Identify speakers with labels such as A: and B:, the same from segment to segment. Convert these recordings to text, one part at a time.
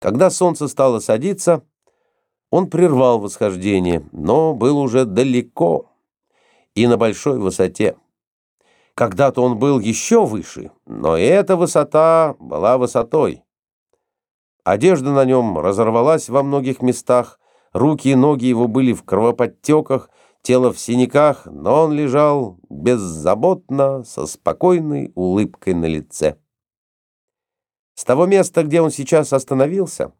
A: Когда солнце стало садиться, он прервал восхождение, но был уже далеко и на большой высоте. Когда-то он был еще выше, но эта высота была высотой. Одежда на нем разорвалась во многих местах, руки и ноги его были в кровоподтеках, тело в синяках, но он лежал беззаботно, со спокойной улыбкой на лице. С того места, где он сейчас остановился,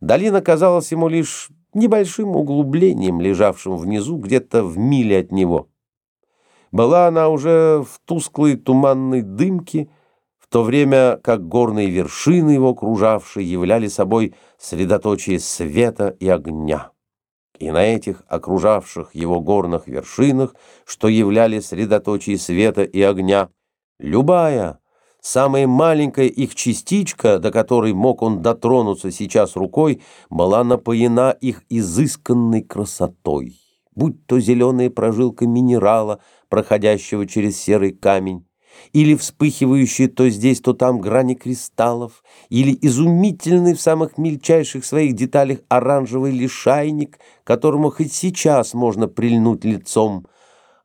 A: долина казалась ему лишь небольшим углублением, лежавшим внизу где-то в миле от него. Была она уже в тусклой туманной дымке, в то время как горные вершины его окружавшие являли собой средоточие света и огня. И на этих окружавших его горных вершинах, что являли средоточие света и огня, любая, Самая маленькая их частичка, до которой мог он дотронуться сейчас рукой, была напоена их изысканной красотой, будь то зеленая прожилка минерала, проходящего через серый камень, или вспыхивающие то здесь, то там грани кристаллов, или изумительный в самых мельчайших своих деталях оранжевый лишайник, которому хоть сейчас можно прильнуть лицом,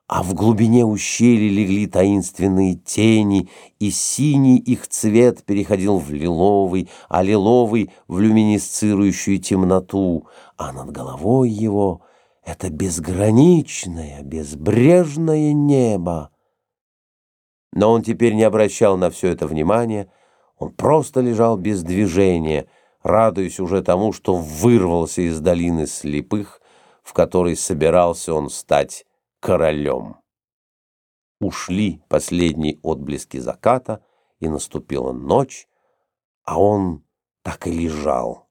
A: а в глубине ущелья легли таинственные тени, и синий их цвет переходил в лиловый, а лиловый — в люминесцирующую темноту, а над головой его — это безграничное, безбрежное небо. Но он теперь не обращал на все это внимания, он просто лежал без движения, радуясь уже тому, что вырвался из долины слепых, в которой собирался он стать королем. Ушли последние отблески заката, и наступила ночь, а он так и лежал,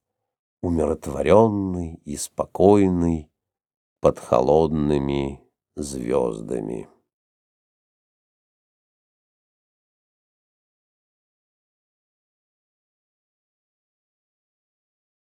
A: умиротворенный и спокойный под холодными звездами.